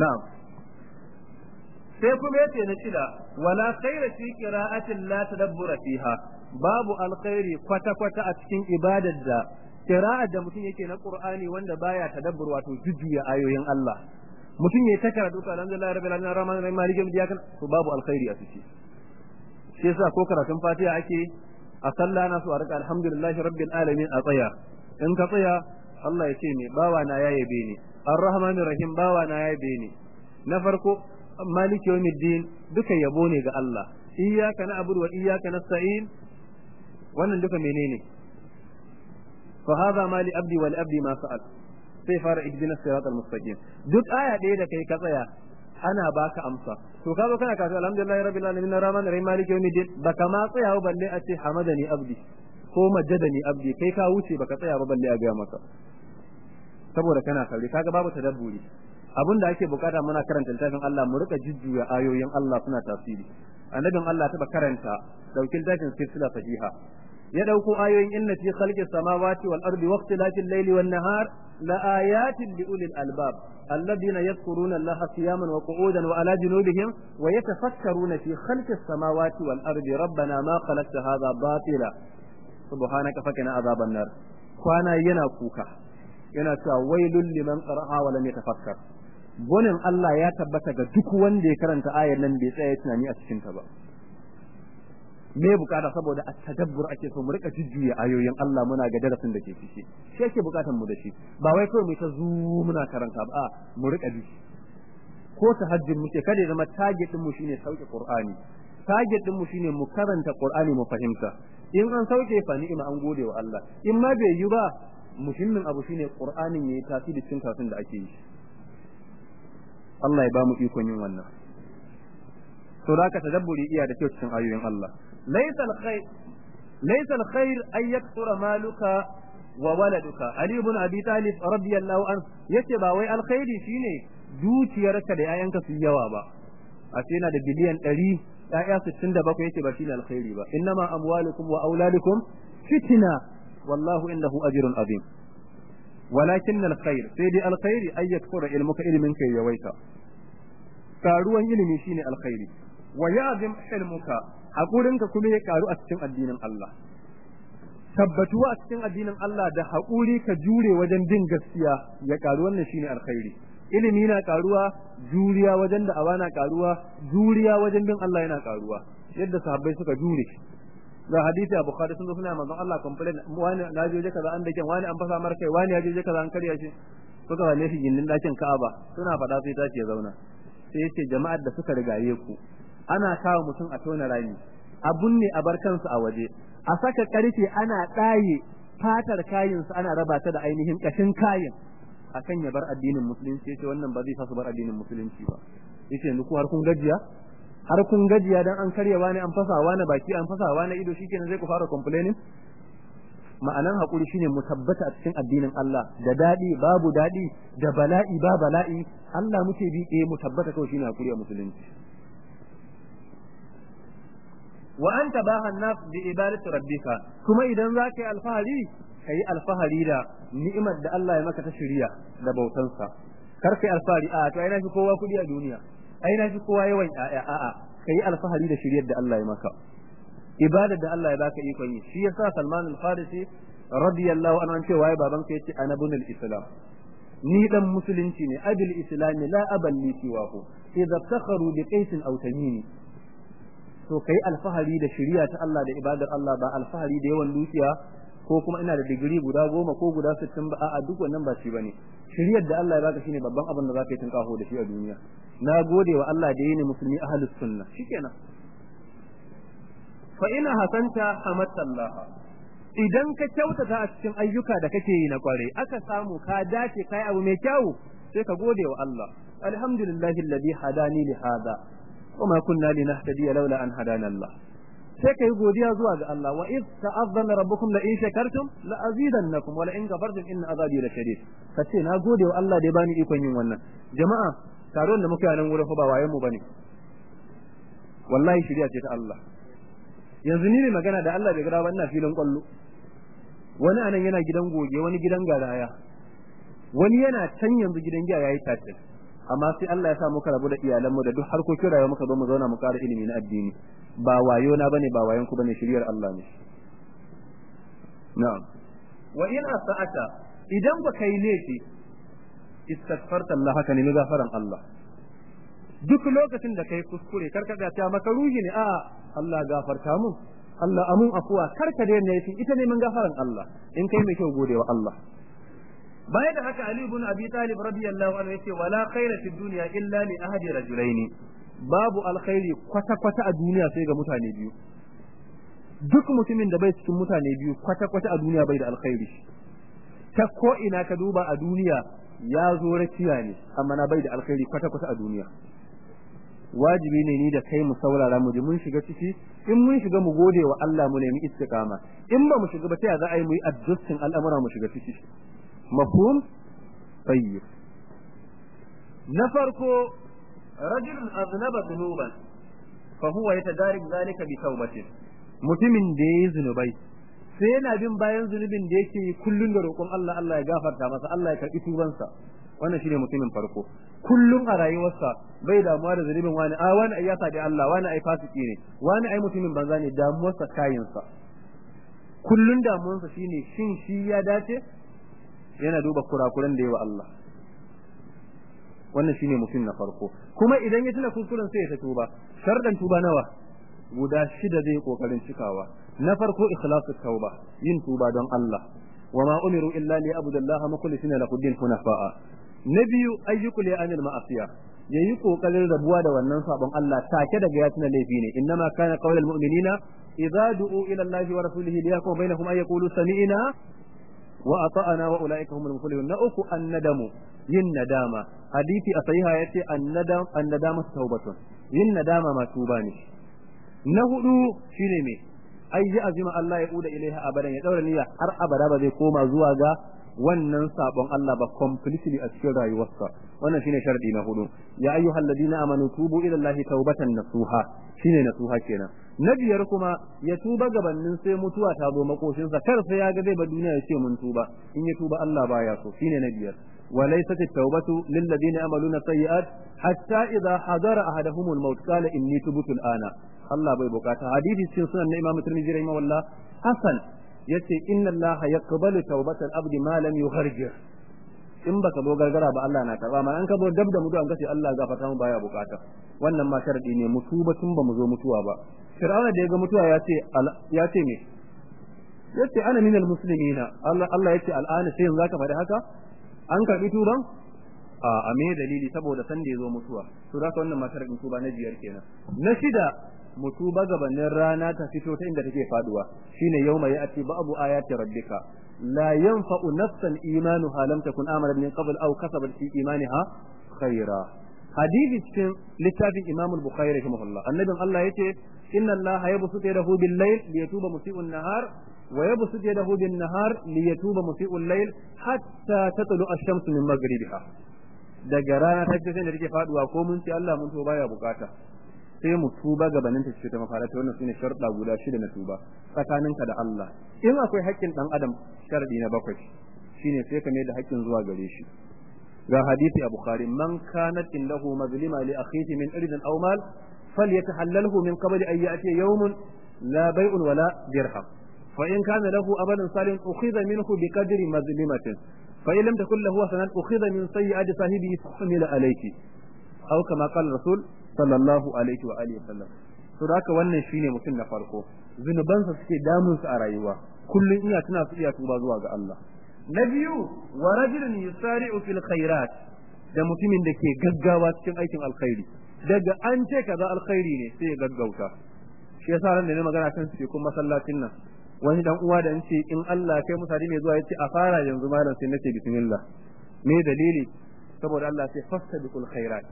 Na'am. Sai kuma ya ce na shida wala khaira fi qira'atin la tadabbura fiha. Babu alkhairi kwata kwata a cikin ibadar da qira'ar da mutum yake na qur'ani wanda baya tadabbur wato jujjuya ayoyin Allah. Mutum ya ta karatu ka alhamdulillah rabbil alamin arrahman arrahim maliki yawmid to babu alkhairi a ciki. Shi yasa ko karatun fatiha ake a sallah na su a riƙa alhamdulillahi rabbil alamin a tsaya. In ka tsaya Allah ya ce me? Bawa na ya yabe ni. Arrahmanir rahim bawa na ya yabe ni. Na farko maliki yawmiddin duka yabo ne ga Allah. Iyyaka na'budu wa iyyaka nasta'in. Wannan duka menene? Fa hadha mali abdi wal abdi ma sa'al sai fara ihdina siratal mustaqim. Duk aya ɗaya da kai ka tsaya ana baka amsa. To ka zo kana kasu alhamdulillahi rabbil alamin arrahmanir rahim maliki yawmiddin. Baka ma tsaya ba balle a ce hamadani abdi ko majjadani abdi. Kai ka wuce baka tsaya ba balle a ga maka. Saboda kana sauri kaga babu tadabburi. Abin da ake buƙata muna karanta littafin Allah mu riƙa jujjuya ayoyin Allah suna tasiri. Annabin Allah ta karanta daukin littafin silsila sahiha. Ya ɗauko ayoyin inna fi khalqis samawati wal ardi waqtilafil layli wan nahar la ayatin li ulil albab alladhina yadhkuruna allaha qiyaman wa qu'udan wa ala junubihim wa yatafakkaruna fi khalqis samawati wal ardi rabbana ma khalaqta hadha batila subhanaka fakina azaban nar kwana yana kuka yana cewa wailul liman qara'a wa lam yatafakkar bonin Allah ya tabbata ga duk wanda ya karanta ayar nan bai tsaya tunani a cikin ta ba me buƙata saboda a tadabbur ake so mu riƙa jujjuya ayoyin Allah muna ga darasin da ke ciki. Shi yake bukatan mu da shi. Ba wai kawai mu ta zu muna karanta ba mu riƙa bi ko tahajjud muke kada ya zama target din mu shine sauke Qur'ani. Target din mu shine mu karanta Qur'ani mu fahimta. In an sauke fa ni'ima an gode wa Allah. In ma bai yi ba muhimmin abu shine Qur'anin yayi tasiri cikin karatun da ake yi. Allah ya ba mu ikon yin wannan. To da ka tadabburi iya da kyau cikin ayoyin Allah. laysa al-khair laysa al-khair ay yakthura maluka wa waladuka ali ibn abi talib radiyallahu anhu ya ce ba wai alkhairi shine dukiyarka da yayanka su yawa ba a ce yana da biliyan 100 yaya 67 ya ce ba shine alkhairi ba innama amwalukum wa auladukum fitna wallahu innahu ajrun azim walakin alkhair sai dai alkhairi ay yakthura ilmuka ilminka yawaita karuwan ilimi shine alkhairi wa ya'zim hilmuka hakurinka kuma ya karu a cikin addinin Allah. Tabbatuwa a cikin addinin Allah da haƙuri ka jure wajen bin gaskiya ya karu wannan shine alkhairi. Ilimi na karuwa juriya wajen da awana karuwa juriya wajen bin Allah yana karuwa yadda sahabbai suka jure. Ga hadisi a bukhari sun zo suna manzon Allah complain wani na je kaza an dake wani an fasa markai wani ya je kaza an karya shi. Suka wane shi gindin ɗakin Ka'aba suna fada sai tace ya zauna. Sai ya ce jama'ar da suka rigaye ku ana kawo mutum a tona rami abun ne a bar kansu a waje a saka ƙarfe ana ɗaye fatar kayin su ana raba ta da ainihin kashin kayin akan ya bar addinin musulunci ya ce wannan ba zai sa su bar addinin musulunci ba. Yace yanzu ku har kun gajiya? Har kun gajiya dan an karya wani an fasa wani baki an fasa wani ido shikenan zai ku fara complaining? Ma'anan haƙuri shine mu tabbata a cikin addinin Allah da daɗi babu daɗi da bala'i ba bala'i Allah muke bi eh mu tabbata kawai shine haƙuri a musulunci. Wa anta baha naf bi ibadati rabbika. Kuma idan zaka yi alfahari kai alfahari da ni'imar da Allah ya maka ta shiriya da bautansa. Kar kai alfahari a to ai na fi kowa kuɗi a duniya. Ai na kowa yawan ƴaƴa a'a kai alfahari da shiriyar da Allah ya maka. Ibadar da Allah ya baka ikon yi. Shi yasa Salman al-Farisi radiyallahu anhu an ce waye baban ka ya ce ana bunul islam ni dan musulunci ne abil islam la aballi siwahu. Idza takharu bi qais aw tamimi. To kai alfahari da shiriya ta Allah da ibadar Allah ba alfahari da yawan dukiya ko kuma ina da digiri guda goma ko guda sittin ba a'a duk wannan ba shi ba ne. Shiriyar da Allah ya baka shine babban abin da zaka yi tunkaho da shi a duniya. Na gode wa Allah da yini musulmi ahlus sunna. Shikenan. Fa ina hasanta hamatta Allah idan ka kyautata a cikin ayyuka da kake yi na kware aka samu ka dace kai abu mai kyau sai ka gode wa Allah. Alhamdulillahi alladhi hadani li hada wama kunna linahtadiya laula an hadana Allah sai kai godiya zuwa ga Allah. Wa id ta'azzana rabbukum la in shakartum la azidannakum wa la in kafartum inna azabi la shadid. Kace na gode wa Allah da ya bani ikon yin wannan. Jama'a taron da muke nan wurin fa ba wayen mu ba ne. Wallahi shiriya ce ta Allah. Yanzu ni ne magana da Allah bai gara ba ina filin ƙwallo. Wani a nan yana gidan goge wani gidan garaya. Wani yana can yanzu gidan giya yayi tace amma sai Allah ya sa muka rabu da iyalanmu da duk harkokin rayuwa muka zo mu zauna mu ƙara ilimi na addini. Ba wayo na ba ne ba wayan ku ba ne shiriyar Allah ne. Na'am. Wa in asa'ata idan ba kai laifi istaghfarta Allah haka ne gafaran Allah. Duk lokacin da kai kuskure kar ka ga ta maka ruhi ne a Allah gafarta mu Allah amun afuwa kar ka da ne ita ne mun gafaran Allah. In kai mai kyau godewa Allah. Baya da haka Ali ibn Abi Talib radiyallahu anhu ya ce wala khaira fid dunya illa li ahadi rajulaini. Babu alkhairi kwata kwata a duniya sai ga mutane biyu. Duk mutumin da bai cikin mutane biyu kwata kwata a duniya bai da alkhairi. Ta ko ina ka duba a duniya ya zo rakiya ne amma na bai da alkhairi kwata kwata a duniya. Wajibi ne ni da kai mu saurara mu ji mun shiga ciki. In mun shiga mu gode wa Allah mu nemi istiqama. In ba mu shiga ba sai za a yi mu yi adjusting al'amura mu shiga ciki? mafhum tayyib na farko rajulun aznaba dhunuban fa huwa yatadarik zalika bi tawbatin mutumin da yayi zunubai sai yana bin bayan zunubin da yake yi kullun da roƙon Allah Allah ya gafarta masa Allah ya karɓi tubansa wannan shine mutumin farko kullum a rayuwarsa bai damuwa da zunubin wani a wani ai ya sadi Allah wani ai fasiki ne wani ai mutumin banza ne damuwarsa kayinsa kullun damuwarsa shine shin shi ya dace yana duba kurakuran da yawa Allah. Wannan shine mutum na farko. Kuma idan ya tuna kuskuren sai ya ta tuba. Shardan tuba nawa? Guda shida zai ƙoƙarin cikawa. Na farko ikhlasu tauba yin tuba don Allah. Wama umiru illa li abudallaha mukhlisina lahu din hunafa'a. Na biyu ayyuku li anil ma'asiya. Yayi ƙoƙarin rabuwa da wannan sabon Allah take daga ya tuna laifi ne. Innama kana qaulul mu'minina idza du'u ila Allahi wa rasulihi liyahkum bainahum ay yaqulu sami'na wa ata'ana wa ulaika humul muflihun. Na uku annadamu yin nadama. Hadisi a sahiha ya ce annadam annadama taubatun. Yin nadama ma tuba ne. Na huɗu shine me? Ai ya azima Allah ya uda ilaiha abadan ya daura niyya har abada ba zai koma zuwa ga wannan sabon Allah ba completely a cikin rayuwarsa. Wannan shine sharadi na huɗu. Ya ayyuhal ladina amanu tubu ila Allah taubatan nasuha. Shine nasuha kenan. na biyar kuma ya tuba gabanin sai mutuwa ta zo makoshinsa kar sai ya ga zai ba duniya ya ce mun tuba in ya tuba Allah baya so shine na biyar وليست التوبة للذين يعملون السيئات حتى إذا حضر أحدهم الموت قال إني تبت الآن الله بي بكاتا حديث cikin sunan na Imam Tirmidhi rahimahullah Hasan yace inna Allah yaqbalu tawbatal abdi ma lam yughargir in baka zo gargara ba Allah na karɓa ma an ka zo dab da mutu an kace Allah gafarta mu baya buƙata. Wannan ma sharadi ne mutuba tun ba mu zo mutuwa ba. Fir'auna da ya ga mutuwa ya ce ya ce me? Yace ana minal muslimina. Allah Allah ya ce al'ana sai yanzu zaka faɗi haka? An karɓi tuban? A a me dalili? Saboda san da ya zo mutuwa. To zaka wannan matar in tuba na biyar kenan. Na shida mutuba gabanin rana ta fito ta inda take faɗuwa shine yauma ya'ti ba'du ayati rabbika. la yanfa'u nafsan imanuha lam takun amarat min qabl aw kasabat fi imaniha khaira hadisi cikin littafin Imam al-Bukhari rahimahullah annabin Allah ya ce inna Allah yabsutu yadahu bil-layl liyatuba musii'un nahar wa yabsutu yadahu bin-nahar liyatuba musii'ul layl hatta tatlu ash-shamsu min maghribiha daga rana ta fito sai da take faɗuwa ko mun Allah mun baya buƙata sai mu tuba gabanin ta ce ta mafarata. Wannan su ne sharuɗa guda shida na tuba tsakaninka da Allah. In akwai haƙƙin dan adam sharadi na bakwai shine sai ka mai da haƙƙin zuwa gare shi. Ga hadisi a bukhari man kanat lahu mazlima li akhihi min irdin aw mal falyatahallalhu min qabli an ya'ti yawmun la bay'un wala dirham. Fa in kana lahu abadan salim ukhidha minhu biqadri mazlimatin. Fa in lam takul lahu hasanat ukhidha min sayyi'ati sahibihi fa humila aw kama qala rasul sallallahu alaihi wa alihi wasallam to haka wannan shine mutum na farko zunubansa suke damun su a rayuwa kullun iya tana su iya tuba zuwa ga Allah na biyu wa rajulun yusari'u fil khairat da mutumin da ke gaggawa cikin aikin alkhairi daga an ce kaza alkhairi ne sai ya gaggauta shi yasa ran da ne magana kan su kuma masallacin nan wani dan uwa da ya ce in Allah kai musali mai zuwa ya ce a fara yanzu malam sai nace bismillah me dalili saboda Allah sai fastabiqul khairat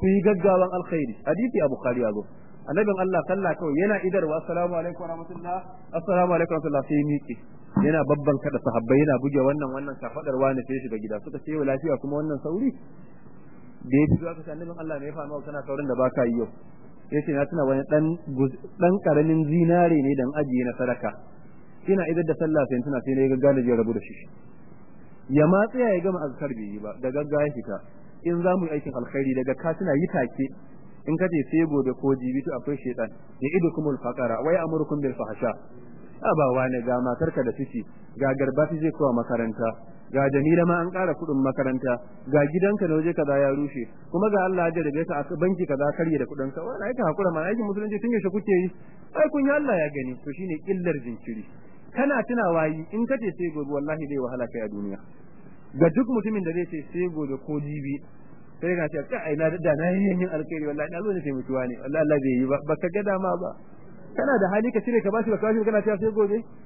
ku yi gaggawan alkhairi. Hadisi abu bukhari ya zo annabin Allah sallah kawai yana idarwa assalamu alaikum warahmatullah assalamu alaikum warahmatullah sai miƙe. Yana babban kada sahabbai yana buge wannan wannan kafadar wani sai shiga gida. Suka ce lafiya kuma wannan sauri? Da ya fito aka annabin Allah ne ya fama kana saurin da baka yi yau. Yace na tuna wani dan dan ƙaramin zinare ne dan ajiye na sadaka. Ina idar da sallah sai tuna sai ne gaggawa da rabu da shi. Ya ma tsaya ya gama azkar bai yi ba da gaggawa ya fita. In za mu yi aikin alkhairi daga ka tuna yi take. In ka ce sai gobe ko jibi to akwai shaytan ya idukumul faqara wa ya'murukum bil fahsha. Abawa ne ga matarka da ciki ga garbati zai kowa makaranta ga Jamila ma an ƙara kuɗin makaranta ga gidanka na waje kaza ya rushe kuma ga Allah ya jarabe ka a banki kaza karye da kuɗin sa wani aika hakura ma aikin musulunci tun yaushe kuke yi? Ai kun yi Allah ya gani to shine illar jinkiri. Kana tunawa yi in kace sai gobe wallahi zai wahala kai a duniya. Ga duk mutumin da zai ce sai gobe ko jibi sai ga ce ai na da na yin yin alkhairi wallahi na zo ne sai mutuwa ne. Wallahi Allah bai yi ba baka ga dama ba. Kana da hali ka cire ka bashi ba kashi kana cewa sai gobe?